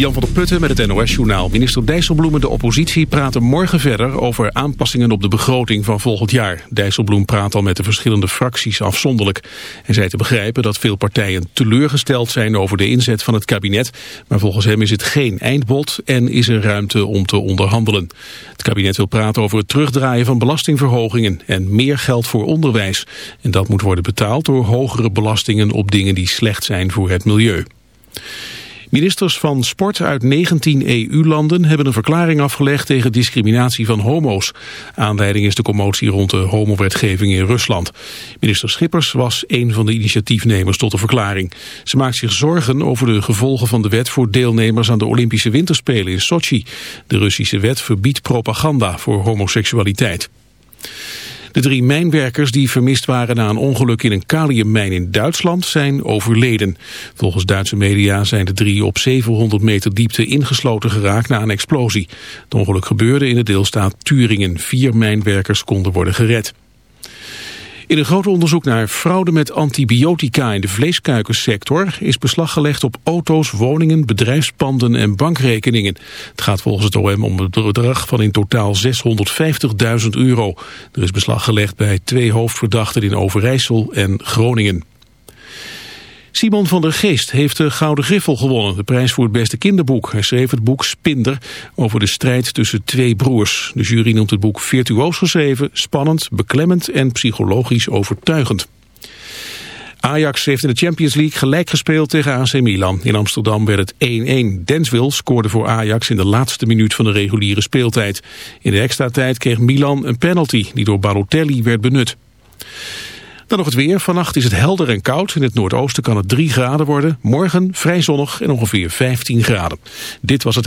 Jan van der Putten met het NOS-journaal. Minister Dijsselbloem en de oppositie praten morgen verder over aanpassingen op de begroting van volgend jaar. Dijsselbloem praat al met de verschillende fracties afzonderlijk. En zei te begrijpen dat veel partijen teleurgesteld zijn over de inzet van het kabinet. Maar volgens hem is het geen eindbod en is er ruimte om te onderhandelen. Het kabinet wil praten over het terugdraaien van belastingverhogingen en meer geld voor onderwijs. En dat moet worden betaald door hogere belastingen op dingen die slecht zijn voor het milieu. Ministers van sport uit 19 EU-landen hebben een verklaring afgelegd tegen discriminatie van homo's. Aanleiding is de commotie rond de homowetgeving in Rusland. Minister Schippers was een van de initiatiefnemers tot de verklaring. Ze maakt zich zorgen over de gevolgen van de wet voor deelnemers aan de Olympische Winterspelen in Sochi. De Russische wet verbiedt propaganda voor homoseksualiteit. De drie mijnwerkers die vermist waren na een ongeluk in een kaliummijn in Duitsland zijn overleden. Volgens Duitse media zijn de drie op 700 meter diepte ingesloten geraakt na een explosie. Het ongeluk gebeurde in de deelstaat Turingen. Vier mijnwerkers konden worden gered. In een groot onderzoek naar fraude met antibiotica in de vleeskuikensector is beslag gelegd op auto's, woningen, bedrijfspanden en bankrekeningen. Het gaat volgens het OM om een bedrag van in totaal 650.000 euro. Er is beslag gelegd bij twee hoofdverdachten in Overijssel en Groningen. Simon van der Geest heeft de Gouden Griffel gewonnen, de prijs voor het beste kinderboek. Hij schreef het boek Spinder over de strijd tussen twee broers. De jury noemt het boek virtuoos geschreven, spannend, beklemmend en psychologisch overtuigend. Ajax heeft in de Champions League gelijk gespeeld tegen AC Milan. In Amsterdam werd het 1-1. Denswil scoorde voor Ajax in de laatste minuut van de reguliere speeltijd. In de extra tijd kreeg Milan een penalty die door Balotelli werd benut. Dan nog het weer. Vannacht is het helder en koud. In het noordoosten kan het 3 graden worden. Morgen vrij zonnig en ongeveer 15 graden. Dit was het...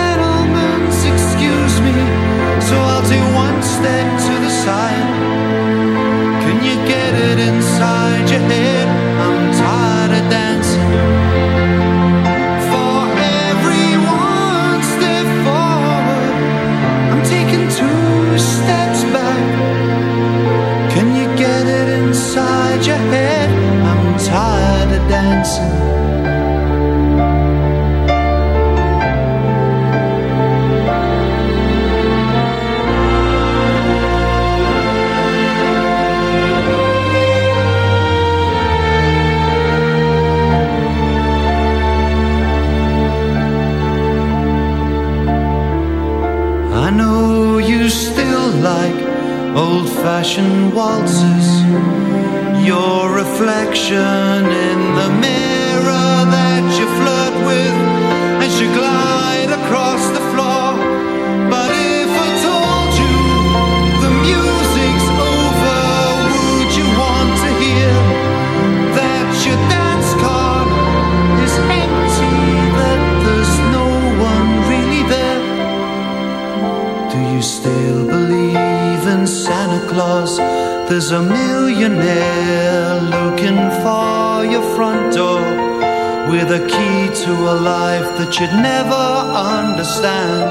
So I'll do one step to the side. Can you get it inside your head? old fashioned waltzes. Your reflection in the mirror that you float. should never understand.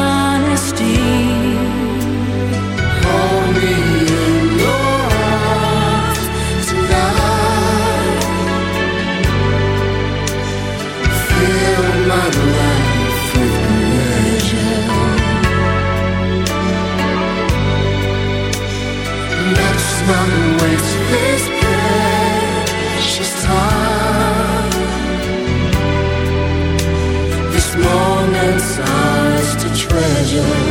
you.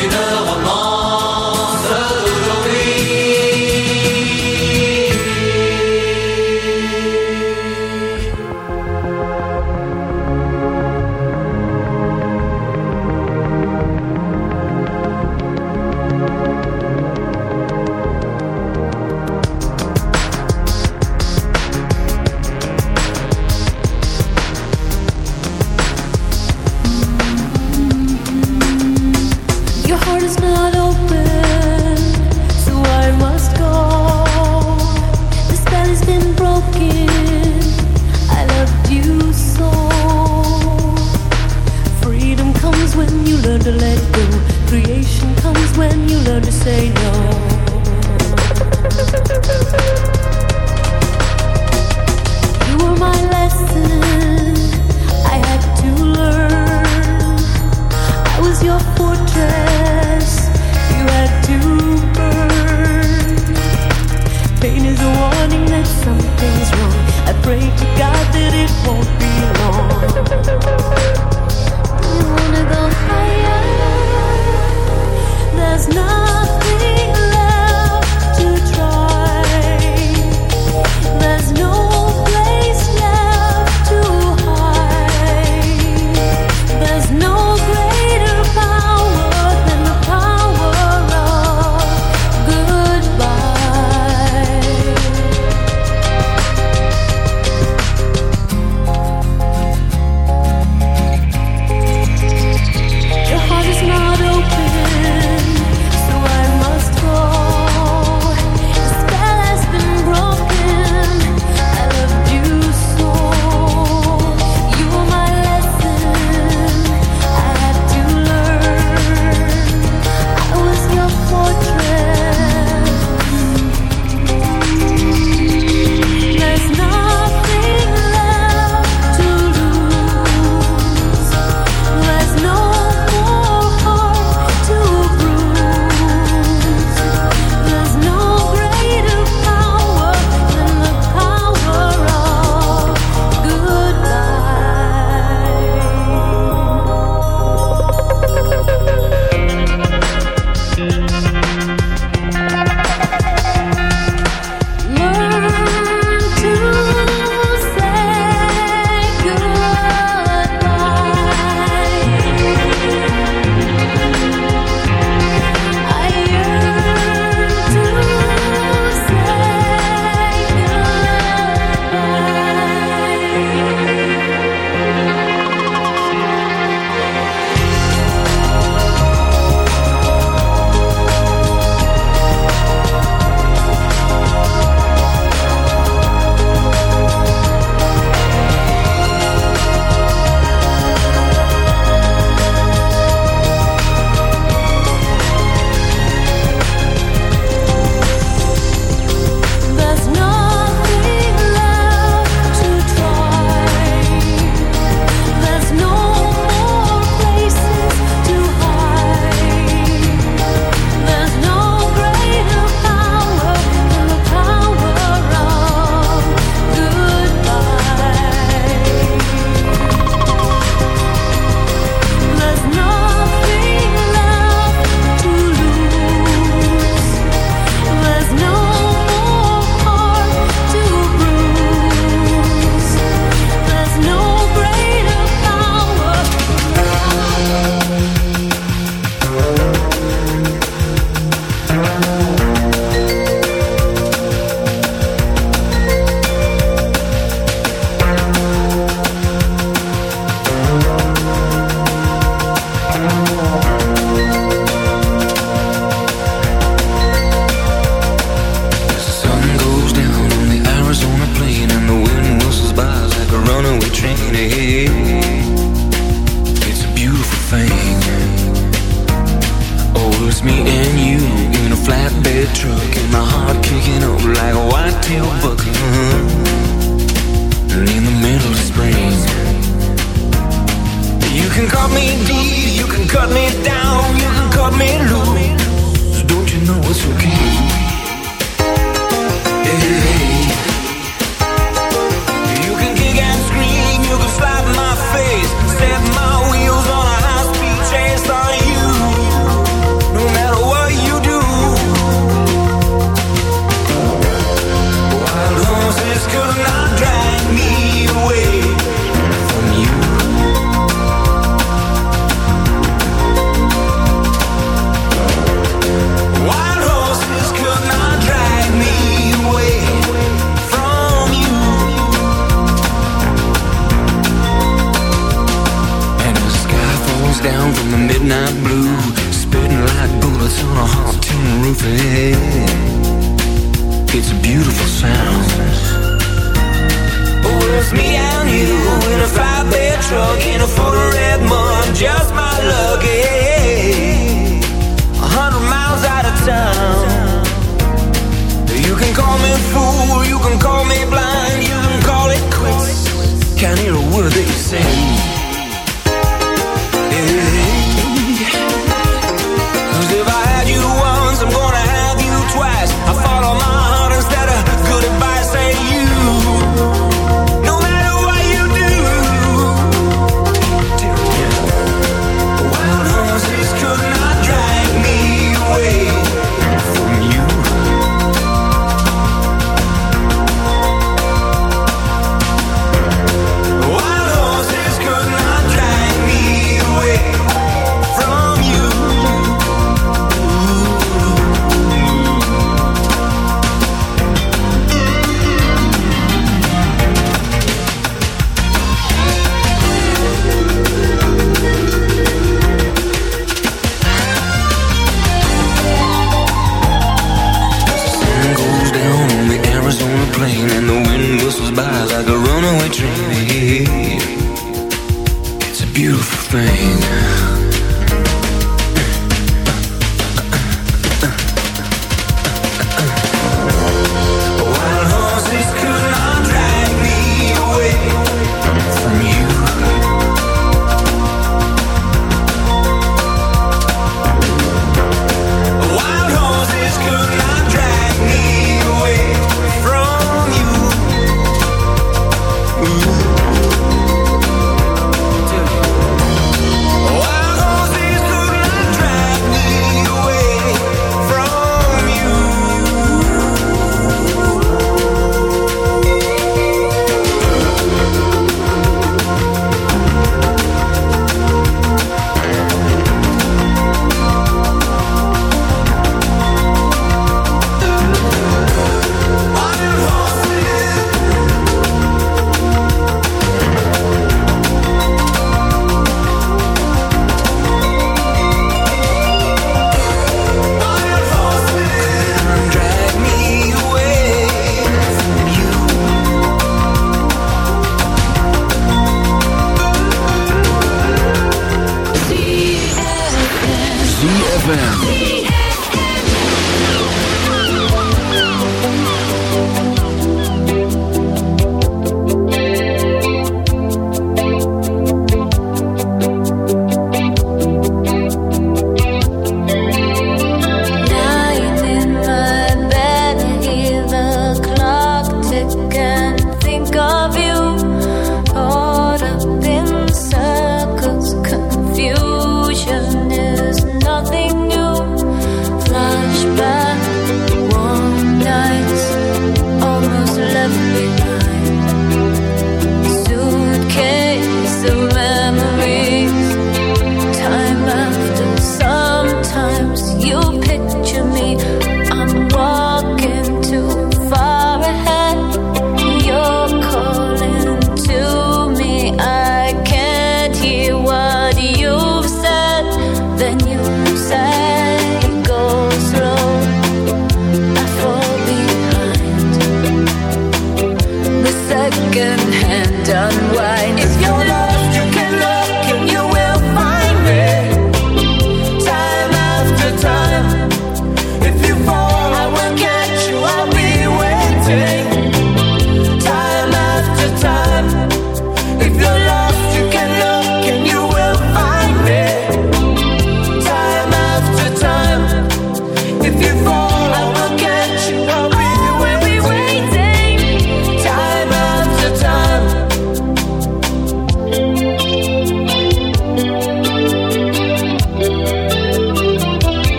d'une heure say